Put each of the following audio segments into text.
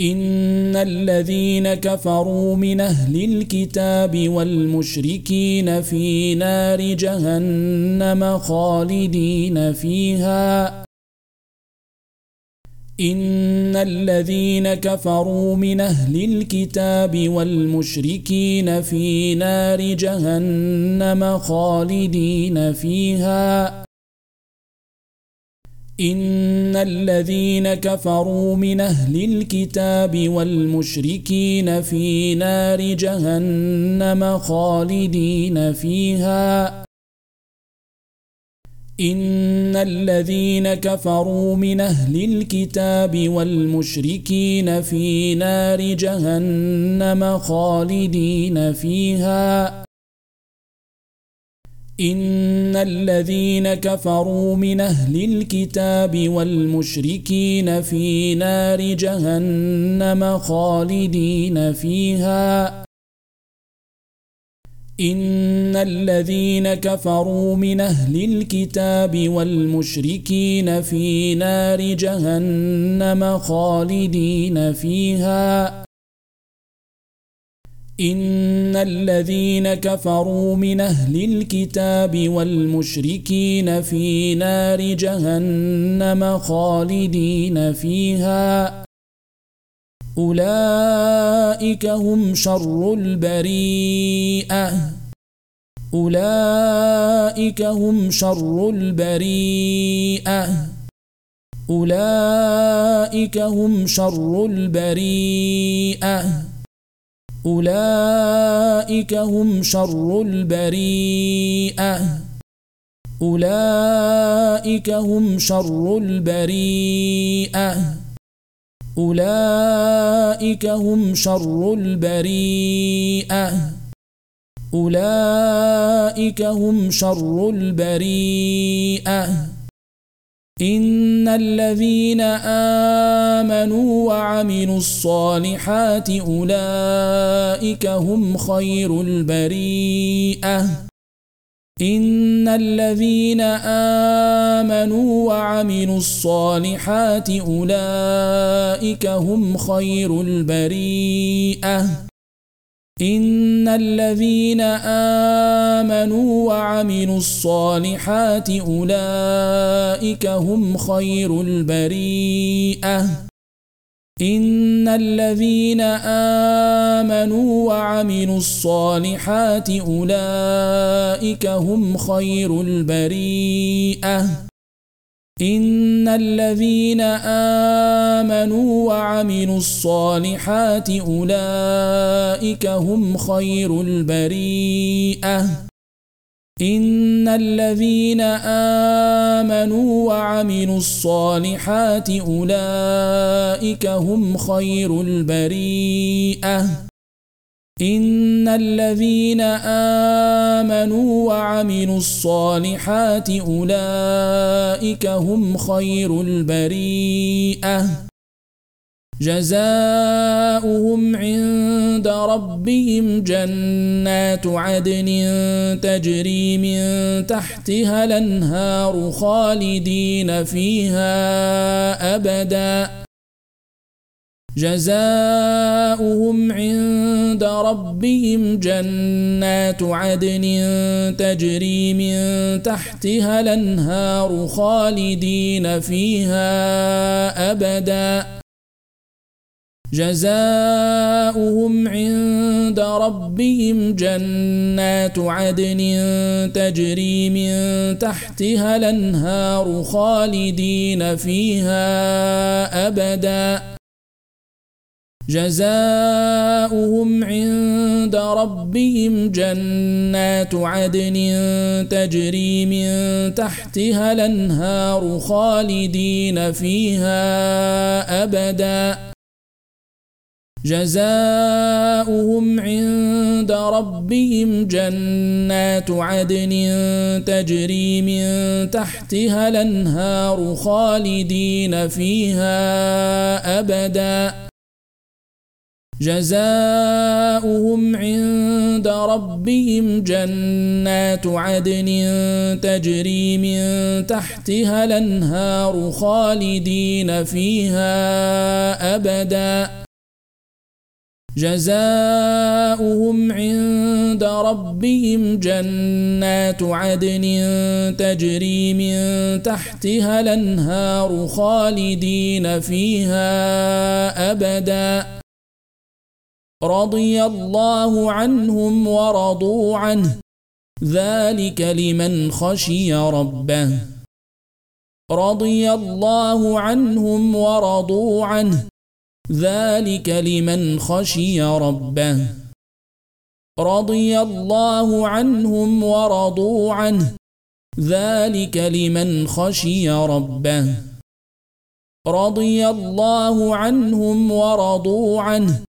إن الذين كفروا من أهل الكتاب والمشركين في نار جهنم خالدين فيها. إن الذين كفروا من أهل الكتاب والمشركين في نار جهنم خالدين فيها. إن الذين كفروا من أهل الكتاب والمشركين في نار جهنم خالدين فيها. إن الذين كفروا من أهل الكتاب والمشركين في نار جهنم خالدين فيها. إن الذين كفروا من أهل الكتاب والمشركين في نار جهنم خالدين فيها. إن الذين كفروا من أهل الكتاب والمشركين في نار جهنم خالدين فيها. إن الذين كفروا من أهل الكتاب والمشركين في نار جهنم خالدين فيها. أولئك هم شر البريئة. أولئك هم شر البريئة. أولئك هم شر البريئة. أولئك هم شر البريئة. أولئك هم شر البريئة. أولئك هم شر البريئة. أولئك هم شر البريئة. إن الذين آمنوا وعملوا الصالحات أولئك هم خير البريئة. إن الذين آمنوا وعملوا الصالحات أولئك هم خير البريئة. إن الذين آمنوا وعملوا الصالحات أولئك هم خير البريئة. إن الذين آمنوا وعملوا الصالحات أولئك هم خير البريئة. إن الذين آمنوا وعملوا الصالحات أولئك هم خير البريئة. إن الذين آمنوا وعملوا الصالحات أولئك هم خير البريئة. إن الذين آمنوا وعملوا الصالحات أولئك هم خير البريئة. جزاؤهم عند ربهم جنات عدن تجري من تحتها الأنهار خالدين فيها أبداً. جزاؤهم عند ربهم جنات عدن تجري من تحتها الأنهار خالدين فيها أبدا. جزاؤهم عند ربهم جنات عدن تجري من تحتها الأنهار خالدين فيها أبدا. جزاؤهم عند ربهم جنات عدن تجري من تحتها الأنهار خالدين فيها أبدا. جزاؤهم عند ربهم جنات عدن تجري من تحتها الأنهار خالدين فيها أبدا. جزاؤهم عند ربهم جنات عدن تجري من تحتها الأنهار خالدين فيها أبداً. جزاؤهم عند ربهم جنات عدن تجري من تحتها الأنهار خالدين فيها أبدا. رضي الله عنهم ورضوا عنه. ذلك لمن خشي ربه. رضي الله عنهم ورضوا عنه. ذلك لمن خشي ربه. رضي الله عنهم ورضوا عنه. ذلك لمن خشي ربه. رضي الله عنهم ورضوا عنه.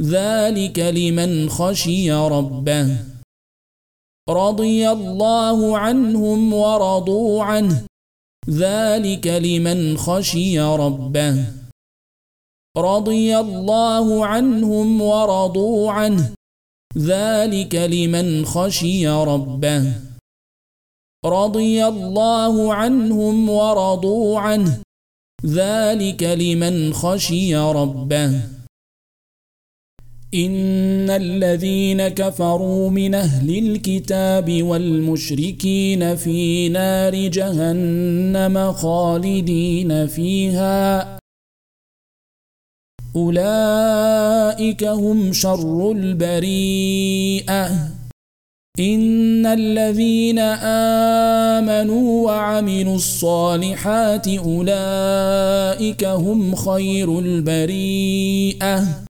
ذلك لمن خشي ربه. رضي الله عنهم ورضوا عنه. ذلك لمن خشي ربه. رضي الله عنهم ورضوا عنه. ذلك لمن خشي ربه. رضي الله عنهم ورضوا عنه. ذلك لمن خشي ربه. إن الذين كفروا من أهل الكتاب والمشركين في نار جهنم خالدين فيها. أولئك هم شر البريئة. إن الذين آمنوا وعملوا الصالحات أولئك هم خير البريئة.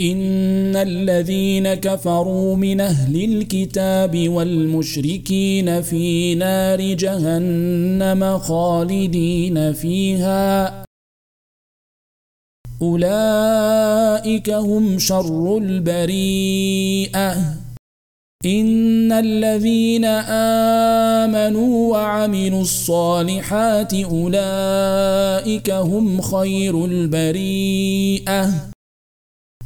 إن الذين كفروا من أهل الكتاب والمشركين في نار جهنم خالدين فيها. أولئك هم شر البريئة. إن الذين آمنوا وعملوا الصالحات أولئك هم خير البريئة.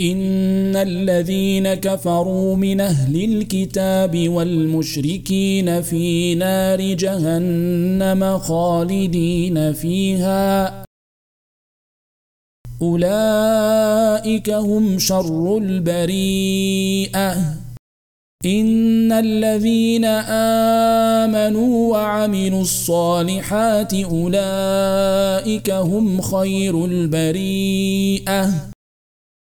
إن الذين كفروا من أهل الكتاب والمشركين في نار جهنم خالدين فيها. أولئك هم شر البريئة. إن الذين آمنوا وعملوا الصالحات أولئك هم خير البريئة.